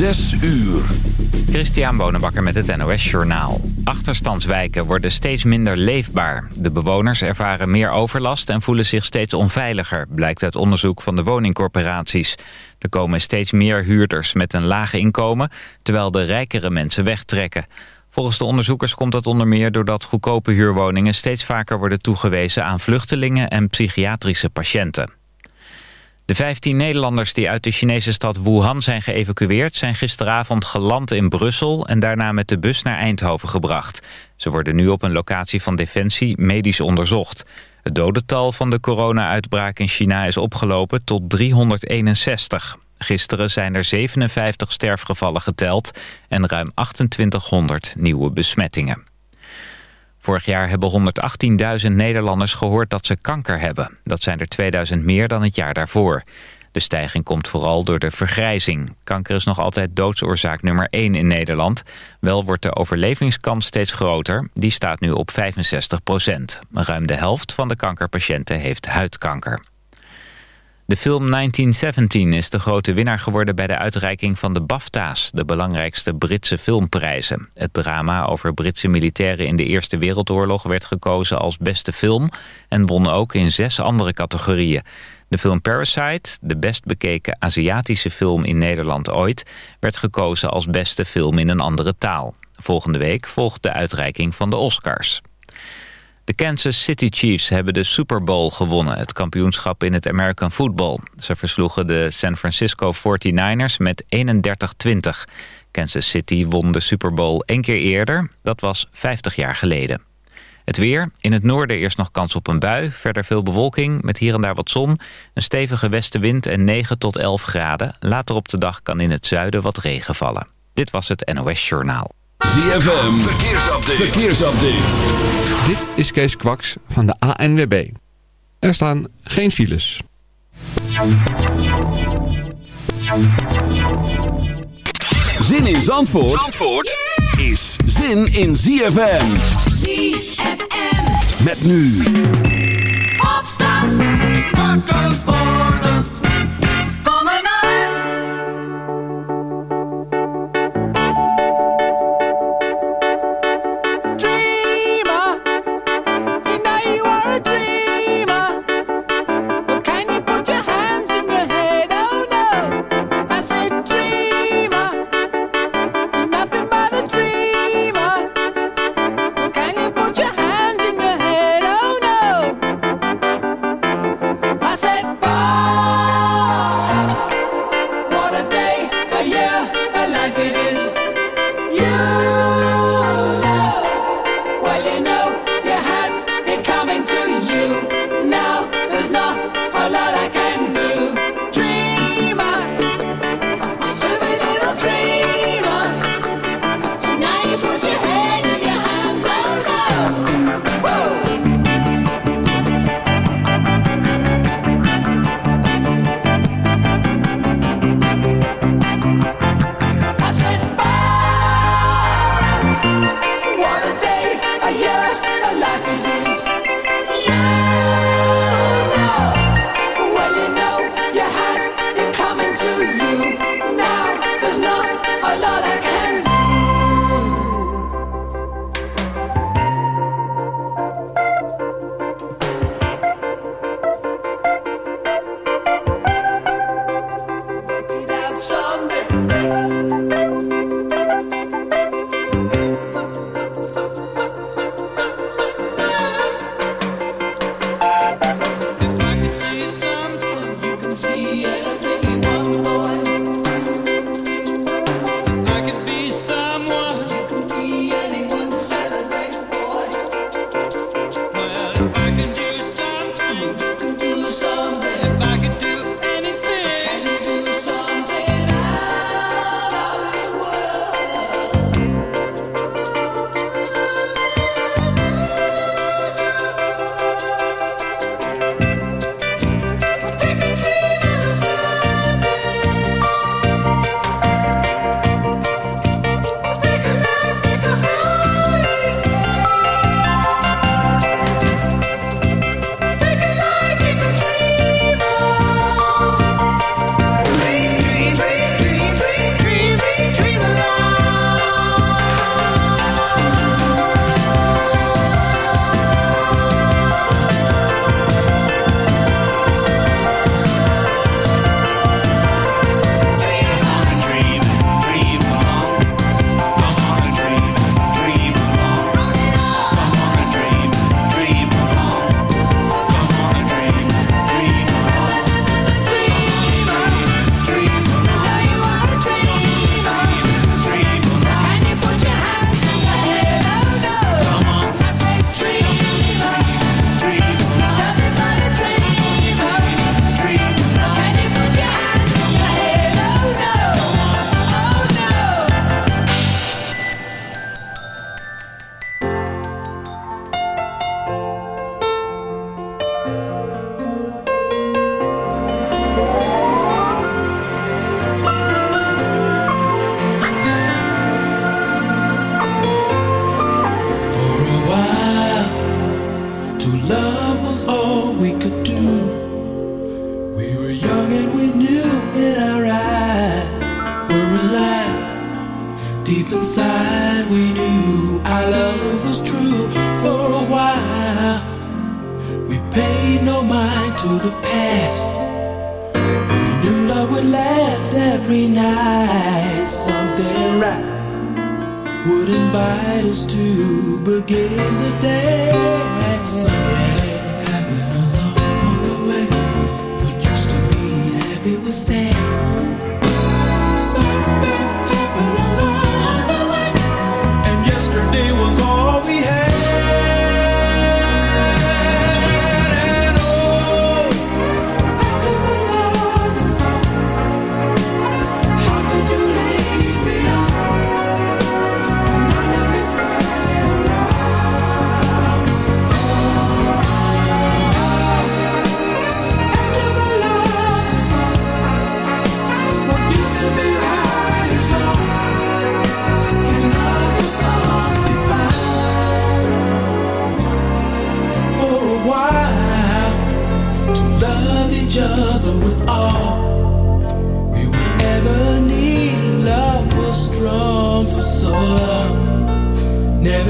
Zes uur. Christian Bonenbakker met het NOS Journaal. Achterstandswijken worden steeds minder leefbaar. De bewoners ervaren meer overlast en voelen zich steeds onveiliger... blijkt uit onderzoek van de woningcorporaties. Er komen steeds meer huurders met een laag inkomen... terwijl de rijkere mensen wegtrekken. Volgens de onderzoekers komt dat onder meer doordat goedkope huurwoningen... steeds vaker worden toegewezen aan vluchtelingen en psychiatrische patiënten. De 15 Nederlanders die uit de Chinese stad Wuhan zijn geëvacueerd... zijn gisteravond geland in Brussel en daarna met de bus naar Eindhoven gebracht. Ze worden nu op een locatie van Defensie medisch onderzocht. Het dodental van de corona-uitbraak in China is opgelopen tot 361. Gisteren zijn er 57 sterfgevallen geteld en ruim 2800 nieuwe besmettingen. Vorig jaar hebben 118.000 Nederlanders gehoord dat ze kanker hebben. Dat zijn er 2000 meer dan het jaar daarvoor. De stijging komt vooral door de vergrijzing. Kanker is nog altijd doodsoorzaak nummer 1 in Nederland. Wel wordt de overlevingskans steeds groter. Die staat nu op 65 procent. Ruim de helft van de kankerpatiënten heeft huidkanker. De film 1917 is de grote winnaar geworden bij de uitreiking van de BAFTA's, de belangrijkste Britse filmprijzen. Het drama over Britse militairen in de Eerste Wereldoorlog werd gekozen als beste film en won ook in zes andere categorieën. De film Parasite, de best bekeken Aziatische film in Nederland ooit, werd gekozen als beste film in een andere taal. Volgende week volgt de uitreiking van de Oscars. De Kansas City Chiefs hebben de Super Bowl gewonnen, het kampioenschap in het American Football. Ze versloegen de San Francisco 49ers met 31-20. Kansas City won de Super Bowl één keer eerder, dat was 50 jaar geleden. Het weer, in het noorden eerst nog kans op een bui, verder veel bewolking met hier en daar wat zon, een stevige westenwind en 9 tot 11 graden. Later op de dag kan in het zuiden wat regen vallen. Dit was het NOS Journaal. ZFM, verkeersupdate. verkeersupdate. Dit is Kees Kwaks van de ANWB. Er staan geen files. Zin in Zandvoort, Zandvoort is zin in ZFM. ZFM. Met nu. Opstand.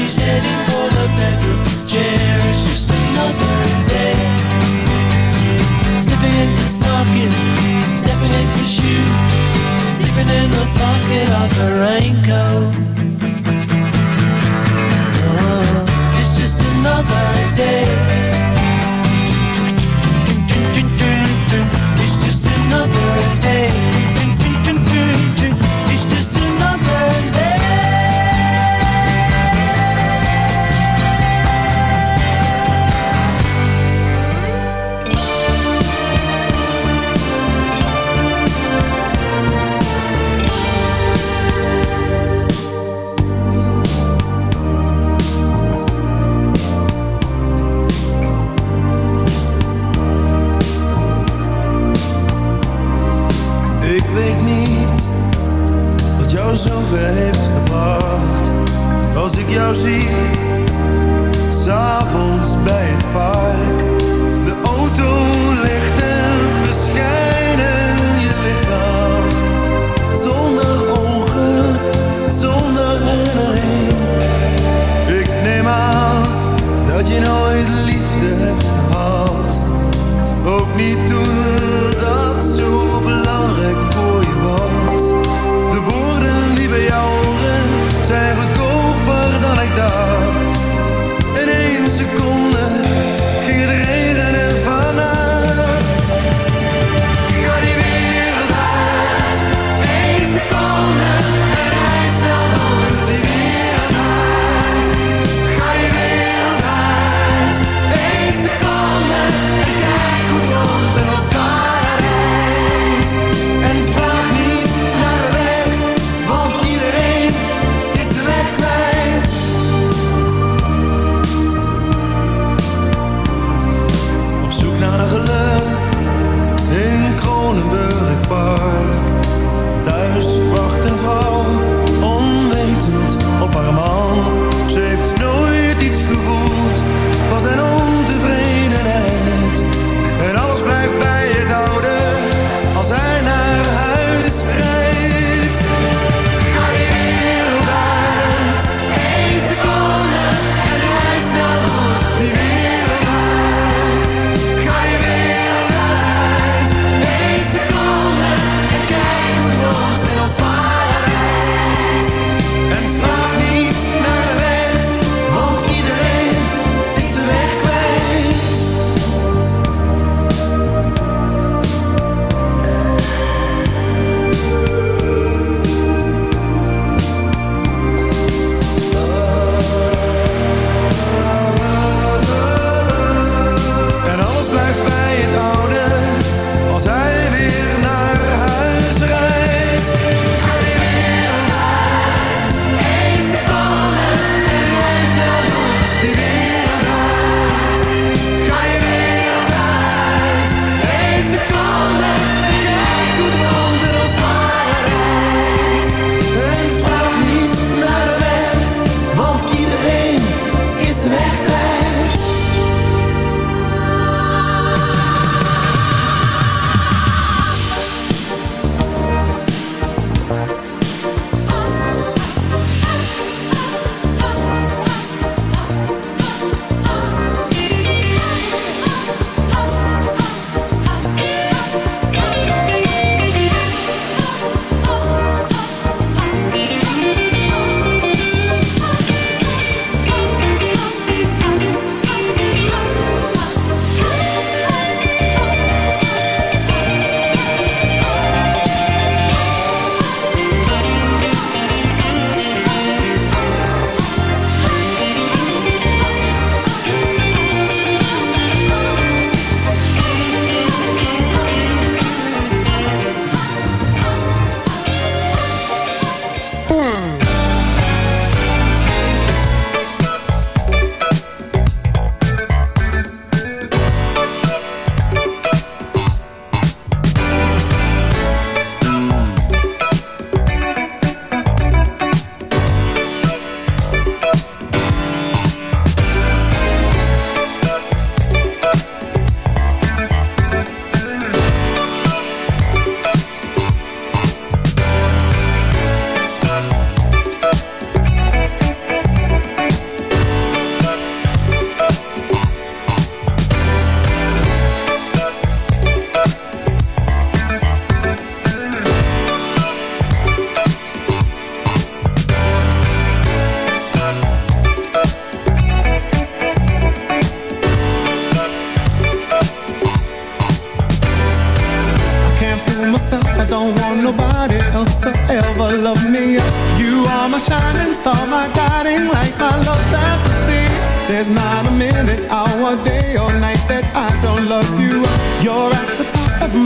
She's heading